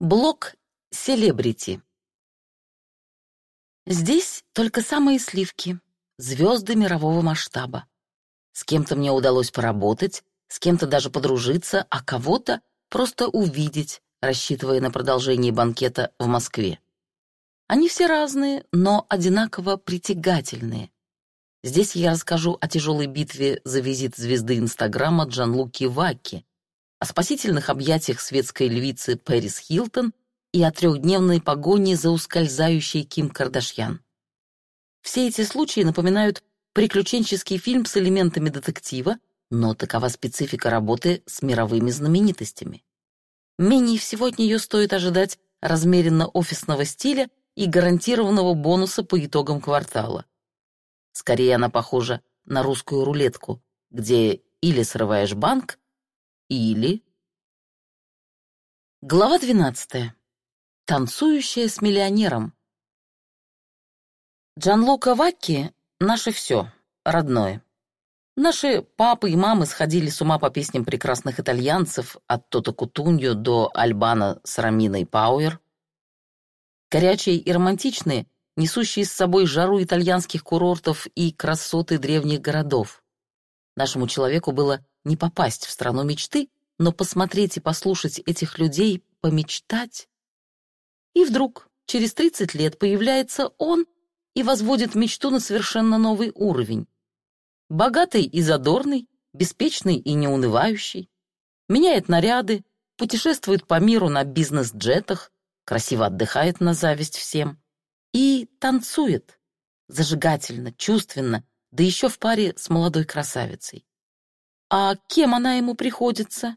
Блок «Селебрити». Здесь только самые сливки, звезды мирового масштаба. С кем-то мне удалось поработать, с кем-то даже подружиться, а кого-то просто увидеть, рассчитывая на продолжение банкета в Москве. Они все разные, но одинаково притягательные. Здесь я расскажу о тяжелой битве за визит звезды Инстаграма Джанлуки Ваки, о спасительных объятиях светской львицы Пэрис Хилтон и о трехдневной погоне за ускользающей Ким Кардашьян. Все эти случаи напоминают приключенческий фильм с элементами детектива, но такова специфика работы с мировыми знаменитостями. Менее всего от нее стоит ожидать размеренно офисного стиля и гарантированного бонуса по итогам квартала. Скорее она похожа на русскую рулетку, где или срываешь банк, или... Глава 12. Танцующая с миллионером. Джанлука Вакки — наше все, родное. Наши папы и мамы сходили с ума по песням прекрасных итальянцев от Тота Кутуньо до Альбана с Раминой Пауэр. Горячие и романтичные, несущие с собой жару итальянских курортов и красоты древних городов. Нашему человеку было не попасть в страну мечты, но посмотреть и послушать этих людей, помечтать. И вдруг, через 30 лет, появляется он и возводит мечту на совершенно новый уровень. Богатый и задорный, беспечный и неунывающий, меняет наряды, путешествует по миру на бизнес-джетах, красиво отдыхает на зависть всем и танцует, зажигательно, чувственно, да еще в паре с молодой красавицей. А кем она ему приходится?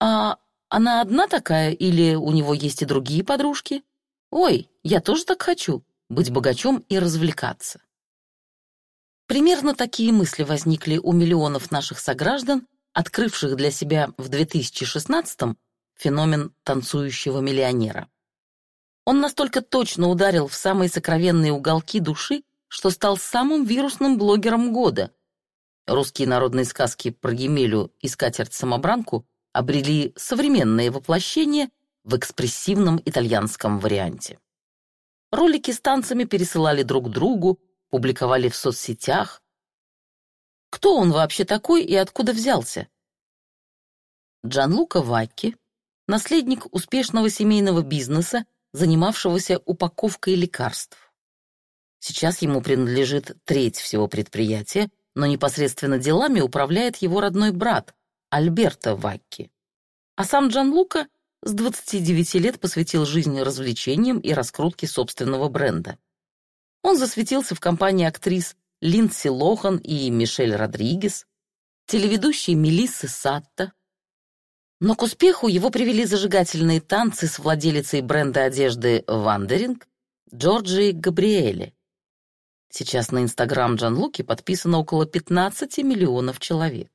А она одна такая или у него есть и другие подружки? Ой, я тоже так хочу, быть богачом и развлекаться. Примерно такие мысли возникли у миллионов наших сограждан, открывших для себя в 2016-м феномен танцующего миллионера. Он настолько точно ударил в самые сокровенные уголки души, что стал самым вирусным блогером года, Русские народные сказки про Емелю и скатерть-самобранку обрели современное воплощение в экспрессивном итальянском варианте. Ролики с танцами пересылали друг другу, публиковали в соцсетях. Кто он вообще такой и откуда взялся? Джанлука Вакки, наследник успешного семейного бизнеса, занимавшегося упаковкой лекарств. Сейчас ему принадлежит треть всего предприятия, но непосредственно делами управляет его родной брат, Альберто Вакки. А сам Джан Лука с 29 лет посвятил жизни развлечениям и раскрутке собственного бренда. Он засветился в компании актрис Линдси Лохан и Мишель Родригес, телеведущей Мелиссы Сатта. Но к успеху его привели зажигательные танцы с владелицей бренда одежды «Вандеринг» Джорджией Габриэле, Сейчас на Инстаграм Джанлуки подписано около 15 миллионов человек.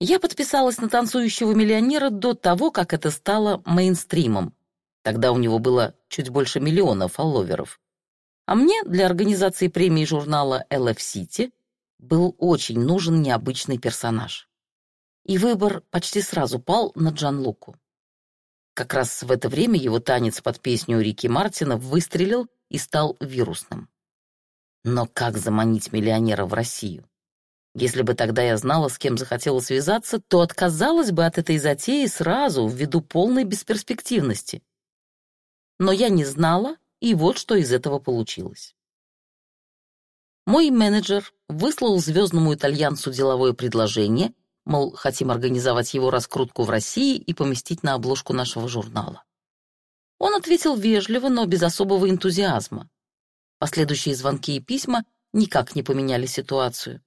Я подписалась на танцующего миллионера до того, как это стало мейнстримом. Тогда у него было чуть больше миллиона фолловеров. А мне для организации премии журнала LF City был очень нужен необычный персонаж. И выбор почти сразу пал на Джанлуку. Как раз в это время его танец под песню Рики Мартина выстрелил и стал вирусным. Но как заманить миллионера в Россию? Если бы тогда я знала, с кем захотела связаться, то отказалась бы от этой затеи сразу, ввиду полной бесперспективности. Но я не знала, и вот что из этого получилось. Мой менеджер выслал звездному итальянцу деловое предложение, мол, хотим организовать его раскрутку в России и поместить на обложку нашего журнала. Он ответил вежливо, но без особого энтузиазма. Последующие звонки и письма никак не поменяли ситуацию.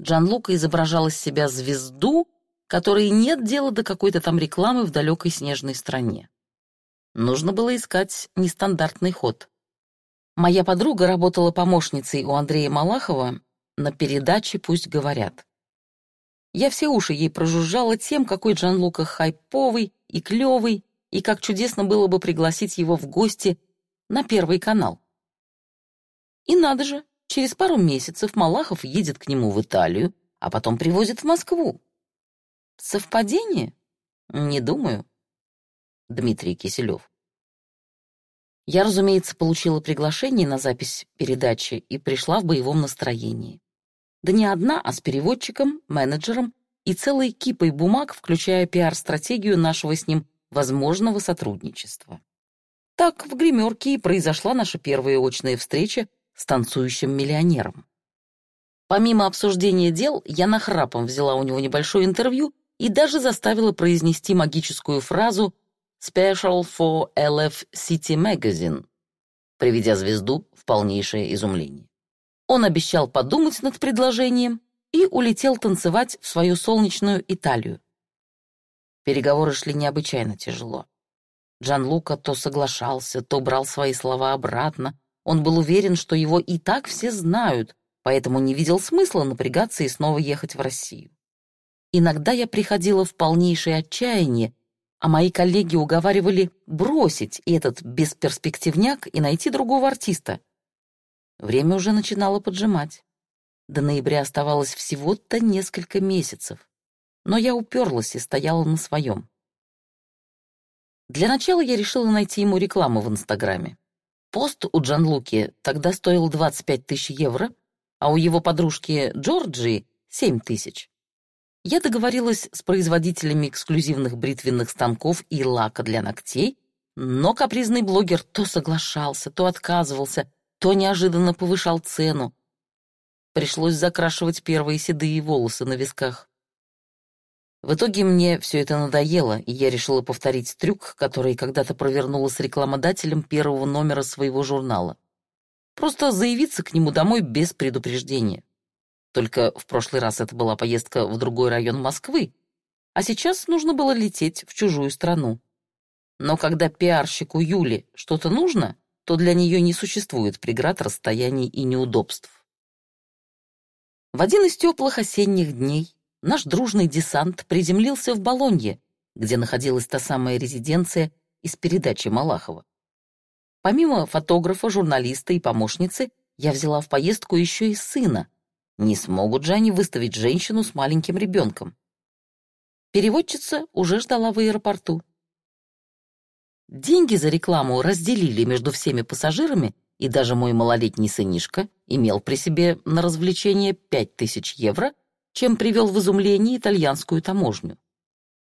Джан Лука изображал из себя звезду, которой нет дела до какой-то там рекламы в далекой снежной стране. Нужно было искать нестандартный ход. Моя подруга работала помощницей у Андрея Малахова на передаче «Пусть говорят». Я все уши ей прожужжала тем, какой Джан Лука хайповый и клевый, и как чудесно было бы пригласить его в гости на Первый канал. И надо же, через пару месяцев Малахов едет к нему в Италию, а потом привозит в Москву. Совпадение? Не думаю. Дмитрий Киселев. Я, разумеется, получила приглашение на запись передачи и пришла в боевом настроении. Да не одна, а с переводчиком, менеджером и целой кипой бумаг, включая пиар-стратегию нашего с ним возможного сотрудничества. Так в гримерке и произошла наша первая очная встреча с танцующим миллионером. Помимо обсуждения дел, я нахрапом взяла у него небольшое интервью и даже заставила произнести магическую фразу «Special for LF City Magazine», приведя звезду в полнейшее изумление. Он обещал подумать над предложением и улетел танцевать в свою солнечную Италию. Переговоры шли необычайно тяжело. Джан Лука то соглашался, то брал свои слова обратно. Он был уверен, что его и так все знают, поэтому не видел смысла напрягаться и снова ехать в Россию. Иногда я приходила в полнейшее отчаяние, а мои коллеги уговаривали бросить этот бесперспективняк и найти другого артиста. Время уже начинало поджимать. До ноября оставалось всего-то несколько месяцев. Но я уперлась и стояла на своем. Для начала я решила найти ему рекламу в Инстаграме. Пост у Джанлуки тогда стоил 25 тысяч евро, а у его подружки Джорджии — 7 тысяч. Я договорилась с производителями эксклюзивных бритвенных станков и лака для ногтей, но капризный блогер то соглашался, то отказывался, то неожиданно повышал цену. Пришлось закрашивать первые седые волосы на висках. В итоге мне все это надоело, и я решила повторить трюк, который когда-то провернула с рекламодателем первого номера своего журнала. Просто заявиться к нему домой без предупреждения. Только в прошлый раз это была поездка в другой район Москвы, а сейчас нужно было лететь в чужую страну. Но когда пиарщику Юле что-то нужно, то для нее не существует преград расстояний и неудобств. В один из теплых осенних дней наш дружный десант приземлился в Болонье, где находилась та самая резиденция из передачи Малахова. Помимо фотографа, журналиста и помощницы, я взяла в поездку еще и сына, не смогут же они выставить женщину с маленьким ребенком. Переводчица уже ждала в аэропорту. Деньги за рекламу разделили между всеми пассажирами, и даже мой малолетний сынишка имел при себе на развлечение пять тысяч евро, чем привел в изумление итальянскую таможню.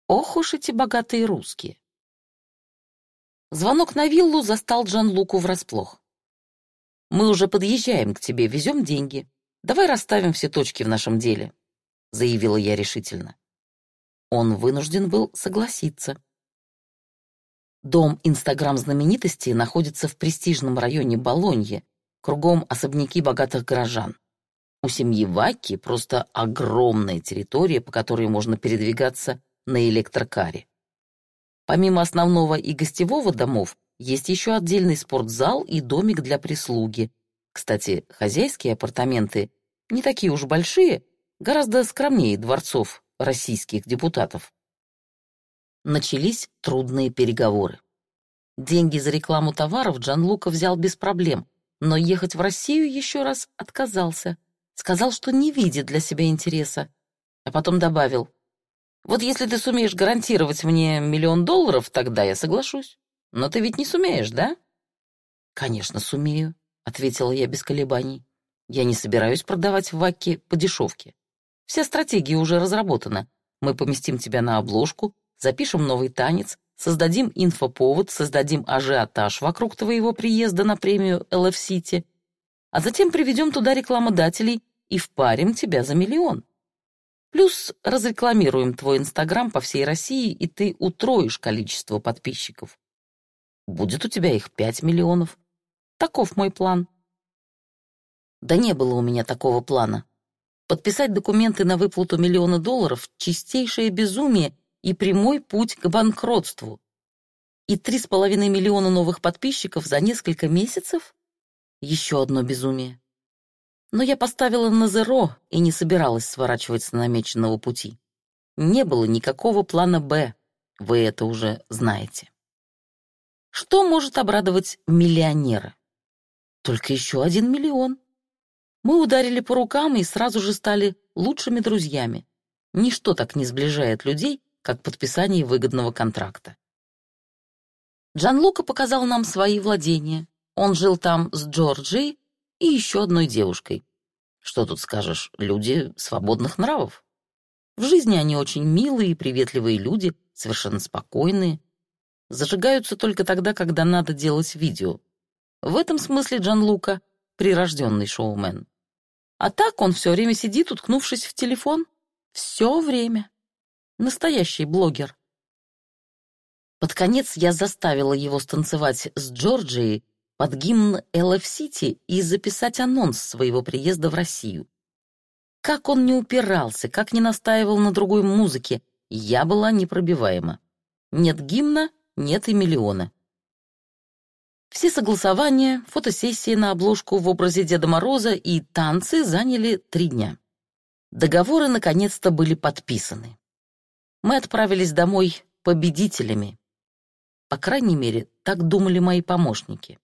Ох уж эти богатые русские. Звонок на виллу застал Джан Луку врасплох. «Мы уже подъезжаем к тебе, везем деньги. Давай расставим все точки в нашем деле», — заявила я решительно. Он вынужден был согласиться. Дом Инстаграм-знаменитости находится в престижном районе Болонье, кругом особняки богатых горожан. У семьи Ваки просто огромная территория, по которой можно передвигаться на электрокаре. Помимо основного и гостевого домов, есть еще отдельный спортзал и домик для прислуги, кстати, хозяйские апартаменты не такие уж большие, гораздо скромнее дворцов российских депутатов. Начались трудные переговоры. Деньги за рекламу товаров Джан Лука взял без проблем, но ехать в Россию еще раз отказался. Сказал, что не видит для себя интереса. А потом добавил, «Вот если ты сумеешь гарантировать мне миллион долларов, тогда я соглашусь. Но ты ведь не сумеешь, да?» «Конечно, сумею», — ответила я без колебаний. «Я не собираюсь продавать ваки по дешевке. Вся стратегия уже разработана. Мы поместим тебя на обложку, запишем новый танец, создадим инфоповод, создадим ажиотаж вокруг твоего приезда на премию LF City, а затем приведем туда рекламодателей и впарим тебя за миллион. Плюс разрекламируем твой Инстаграм по всей России, и ты утроишь количество подписчиков. Будет у тебя их пять миллионов. Таков мой план. Да не было у меня такого плана. Подписать документы на выплату миллиона долларов — чистейшее безумие и прямой путь к банкротству. И три с половиной миллиона новых подписчиков за несколько месяцев — еще одно безумие. Но я поставила на зеро и не собиралась сворачивать с намеченного пути. Не было никакого плана «Б», вы это уже знаете. Что может обрадовать миллионера? Только еще один миллион. Мы ударили по рукам и сразу же стали лучшими друзьями. Ничто так не сближает людей, как подписание выгодного контракта. Джан Лука показал нам свои владения. Он жил там с Джорджией и еще одной девушкой. Что тут скажешь, люди свободных нравов. В жизни они очень милые и приветливые люди, совершенно спокойные. Зажигаются только тогда, когда надо делать видео. В этом смысле Джан Лука — прирожденный шоумен. А так он все время сидит, уткнувшись в телефон. Все время. Настоящий блогер. Под конец я заставила его станцевать с Джорджией под гимн LF-City и записать анонс своего приезда в Россию. Как он не упирался, как не настаивал на другой музыке, я была непробиваема. Нет гимна, нет и миллиона. Все согласования, фотосессии на обложку в образе Деда Мороза и танцы заняли три дня. Договоры наконец-то были подписаны. Мы отправились домой победителями. По крайней мере, так думали мои помощники.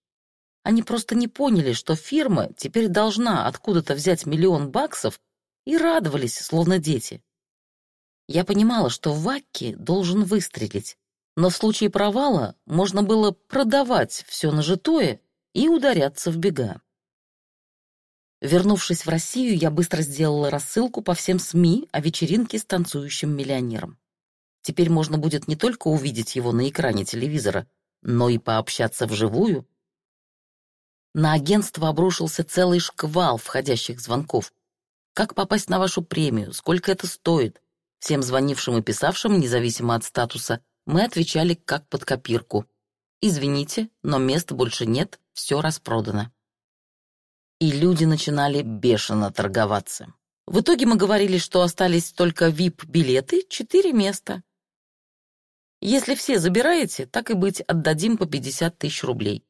Они просто не поняли, что фирма теперь должна откуда-то взять миллион баксов и радовались, словно дети. Я понимала, что Вакки должен выстрелить, но в случае провала можно было продавать все нажитое и ударяться в бега. Вернувшись в Россию, я быстро сделала рассылку по всем СМИ о вечеринке с танцующим миллионером. Теперь можно будет не только увидеть его на экране телевизора, но и пообщаться вживую. На агентство обрушился целый шквал входящих звонков. Как попасть на вашу премию? Сколько это стоит? Всем звонившим и писавшим, независимо от статуса, мы отвечали как под копирку. «Извините, но мест больше нет, все распродано». И люди начинали бешено торговаться. В итоге мы говорили, что остались только VIP-билеты, четыре места. Если все забираете, так и быть, отдадим по 50 тысяч рублей.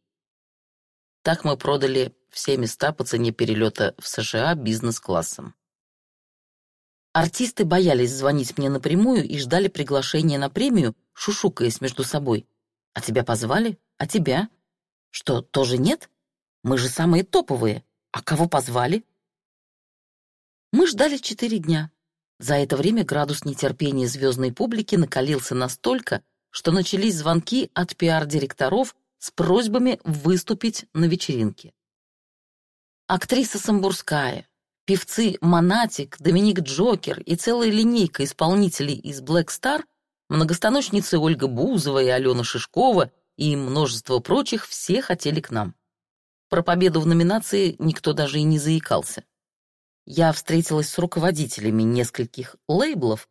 Так мы продали все места по цене перелета в США бизнес-классом. Артисты боялись звонить мне напрямую и ждали приглашения на премию, шушукаясь между собой. «А тебя позвали? А тебя? Что, тоже нет? Мы же самые топовые. А кого позвали?» Мы ждали четыре дня. За это время градус нетерпения звездной публики накалился настолько, что начались звонки от пиар-директоров с просьбами выступить на вечеринке. Актриса Самбурская, певцы Монатик, Доминик Джокер и целая линейка исполнителей из Black Star, многостаночницы Ольга Бузова и Алена Шишкова и множество прочих все хотели к нам. Про победу в номинации никто даже и не заикался. Я встретилась с руководителями нескольких лейблов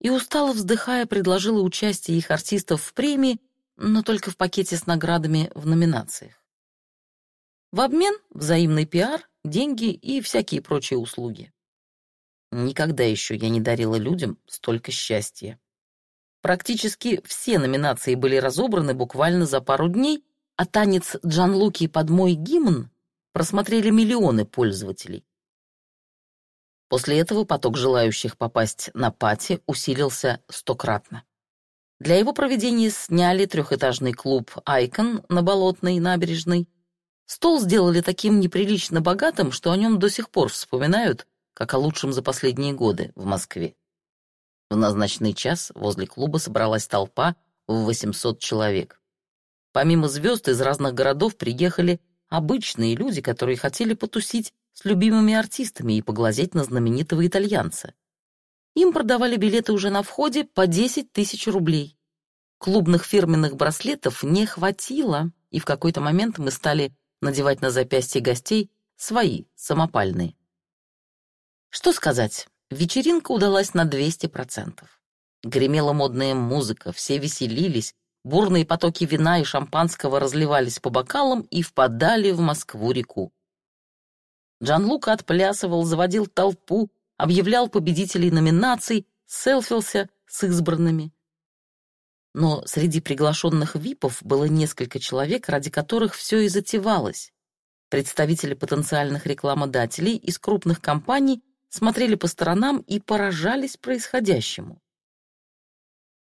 и, устало вздыхая, предложила участие их артистов в премии, но только в пакете с наградами в номинациях. В обмен взаимный пиар, деньги и всякие прочие услуги. Никогда еще я не дарила людям столько счастья. Практически все номинации были разобраны буквально за пару дней, а танец Джан Луки под мой гимн просмотрели миллионы пользователей. После этого поток желающих попасть на пати усилился стократно. Для его проведения сняли трехэтажный клуб «Айкон» на Болотной набережной, Стол сделали таким неприлично богатым, что о нем до сих пор вспоминают, как о лучшем за последние годы в Москве. В назначенный час возле клуба собралась толпа в 800 человек. Помимо звезд из разных городов приехали обычные люди, которые хотели потусить с любимыми артистами и поглазеть на знаменитого итальянца. Им продавали билеты уже на входе по 10 тысяч рублей. Клубных фирменных браслетов не хватило, и в какой-то момент мы стали надевать на запястье гостей свои, самопальные. Что сказать, вечеринка удалась на 200%. Гремела модная музыка, все веселились, бурные потоки вина и шампанского разливались по бокалам и впадали в Москву-реку. Джан Лука отплясывал, заводил толпу, объявлял победителей номинаций, селфился с избранными но среди приглашенных ВИПов было несколько человек, ради которых все и затевалось. Представители потенциальных рекламодателей из крупных компаний смотрели по сторонам и поражались происходящему.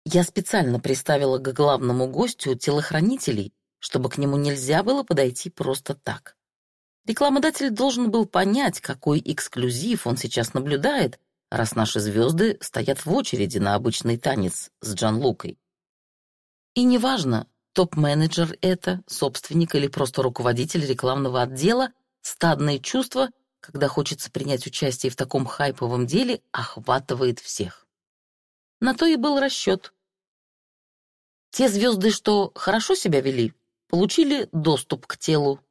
Я специально приставила к главному гостю телохранителей, чтобы к нему нельзя было подойти просто так. Рекламодатель должен был понять, какой эксклюзив он сейчас наблюдает, раз наши звезды стоят в очереди на обычный танец с Джан Лукой. И неважно, Топ-менеджер это, собственник или просто руководитель рекламного отдела, стадное чувство, когда хочется принять участие в таком хайповом деле, охватывает всех. На то и был расчет. Те звезды, что хорошо себя вели, получили доступ к телу.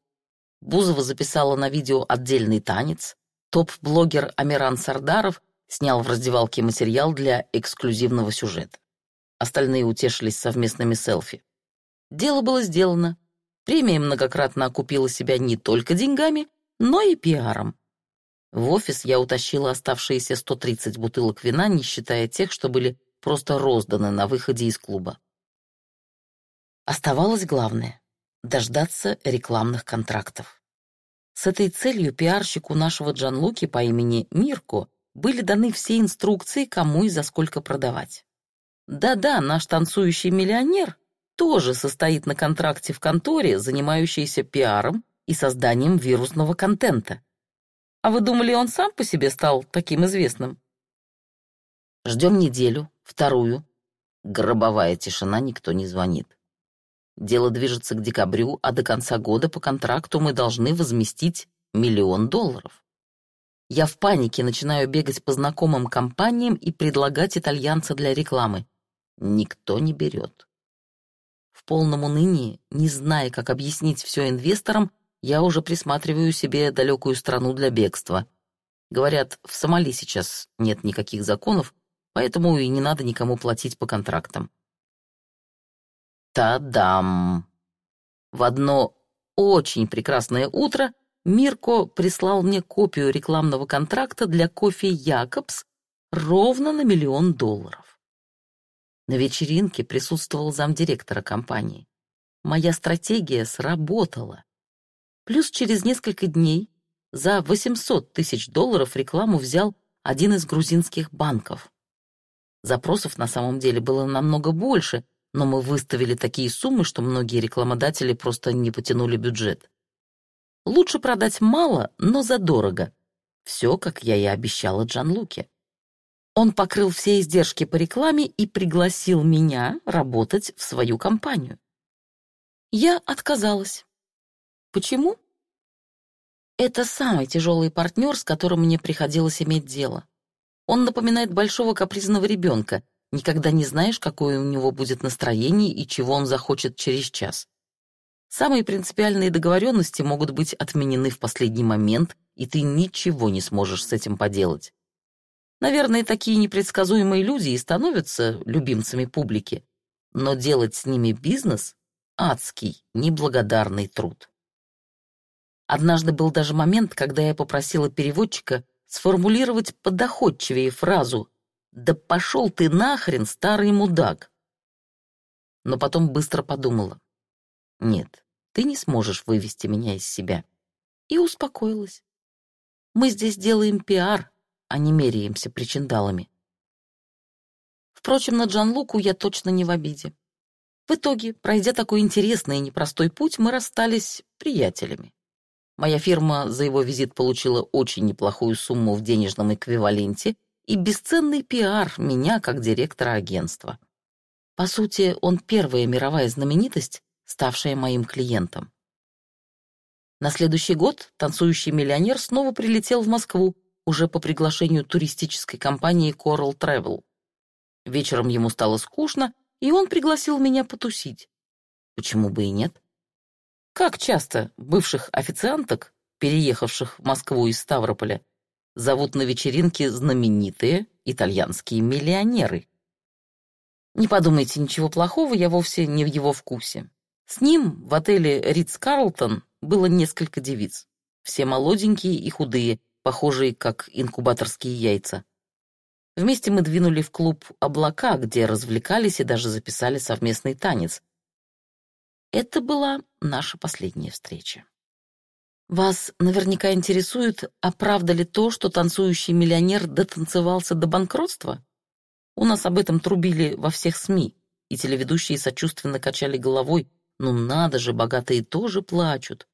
Бузова записала на видео отдельный танец. Топ-блогер Амиран Сардаров снял в раздевалке материал для эксклюзивного сюжета. Остальные утешились совместными селфи. Дело было сделано. Премия многократно окупила себя не только деньгами, но и пиаром. В офис я утащила оставшиеся 130 бутылок вина, не считая тех, что были просто розданы на выходе из клуба. Оставалось главное — дождаться рекламных контрактов. С этой целью пиарщику нашего Джанлуки по имени Мирко были даны все инструкции, кому и за сколько продавать. Да-да, наш танцующий миллионер тоже состоит на контракте в конторе, занимающейся пиаром и созданием вирусного контента. А вы думали, он сам по себе стал таким известным? Ждем неделю, вторую. Гробовая тишина, никто не звонит. Дело движется к декабрю, а до конца года по контракту мы должны возместить миллион долларов. Я в панике начинаю бегать по знакомым компаниям и предлагать итальянца для рекламы. Никто не берет. В полном унынии, не зная, как объяснить все инвесторам, я уже присматриваю себе далекую страну для бегства. Говорят, в Сомали сейчас нет никаких законов, поэтому и не надо никому платить по контрактам. Та-дам! В одно очень прекрасное утро Мирко прислал мне копию рекламного контракта для кофе «Якобс» ровно на миллион долларов. На вечеринке присутствовал замдиректора компании. Моя стратегия сработала. Плюс через несколько дней за 800 тысяч долларов рекламу взял один из грузинских банков. Запросов на самом деле было намного больше, но мы выставили такие суммы, что многие рекламодатели просто не потянули бюджет. Лучше продать мало, но задорого. Все, как я и обещала Джанлуке. Он покрыл все издержки по рекламе и пригласил меня работать в свою компанию. Я отказалась. Почему? Это самый тяжелый партнер, с которым мне приходилось иметь дело. Он напоминает большого капризного ребенка, Никогда не знаешь, какое у него будет настроение и чего он захочет через час. Самые принципиальные договоренности могут быть отменены в последний момент, и ты ничего не сможешь с этим поделать. Наверное, такие непредсказуемые люди и становятся любимцами публики, но делать с ними бизнес — адский, неблагодарный труд. Однажды был даже момент, когда я попросила переводчика сформулировать подоходчивее фразу «Да пошел ты нахрен, старый мудак!» Но потом быстро подумала. «Нет, ты не сможешь вывести меня из себя». И успокоилась. «Мы здесь делаем пиар, а не меряемся причиндалами». Впрочем, на Джанлуку я точно не в обиде. В итоге, пройдя такой интересный и непростой путь, мы расстались приятелями. Моя фирма за его визит получила очень неплохую сумму в денежном эквиваленте — и бесценный пиар меня как директора агентства. По сути, он первая мировая знаменитость, ставшая моим клиентом. На следующий год танцующий миллионер снова прилетел в Москву, уже по приглашению туристической компании Coral Travel. Вечером ему стало скучно, и он пригласил меня потусить. Почему бы и нет? Как часто бывших официанток, переехавших в Москву из Ставрополя, зовут на вечеринке знаменитые итальянские миллионеры. Не подумайте ничего плохого, я вовсе не в его вкусе. С ним в отеле Ридс Карлтон было несколько девиц. Все молоденькие и худые, похожие как инкубаторские яйца. Вместе мы двинули в клуб «Облака», где развлекались и даже записали совместный танец. Это была наша последняя встреча. Вас наверняка интересует, а правда ли то, что танцующий миллионер дотанцевался до банкротства? У нас об этом трубили во всех СМИ, и телеведущие сочувственно качали головой. Ну надо же, богатые тоже плачут.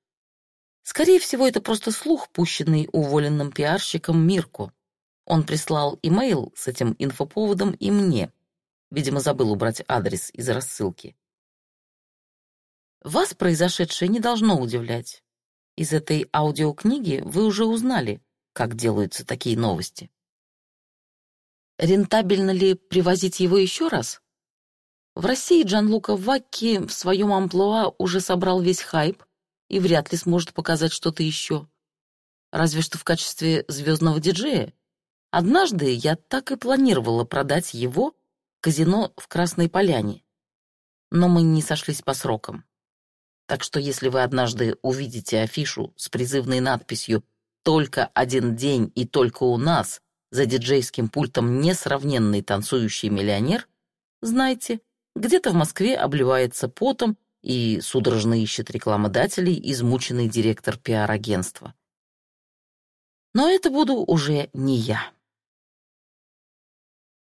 Скорее всего, это просто слух, пущенный уволенным пиарщиком Мирко. Он прислал имейл с этим инфоповодом и мне. Видимо, забыл убрать адрес из рассылки. Вас произошедшее не должно удивлять. Из этой аудиокниги вы уже узнали, как делаются такие новости. Рентабельно ли привозить его еще раз? В России Джанлука Вакки в своем амплуа уже собрал весь хайп и вряд ли сможет показать что-то еще. Разве что в качестве звездного диджея. Однажды я так и планировала продать его казино в Красной Поляне. Но мы не сошлись по срокам. Так что если вы однажды увидите афишу с призывной надписью «Только один день и только у нас» за диджейским пультом несравненный танцующий миллионер, знайте, где-то в Москве обливается потом и судорожно ищет рекламодателей измученный директор пиар-агентства. Но это буду уже не я.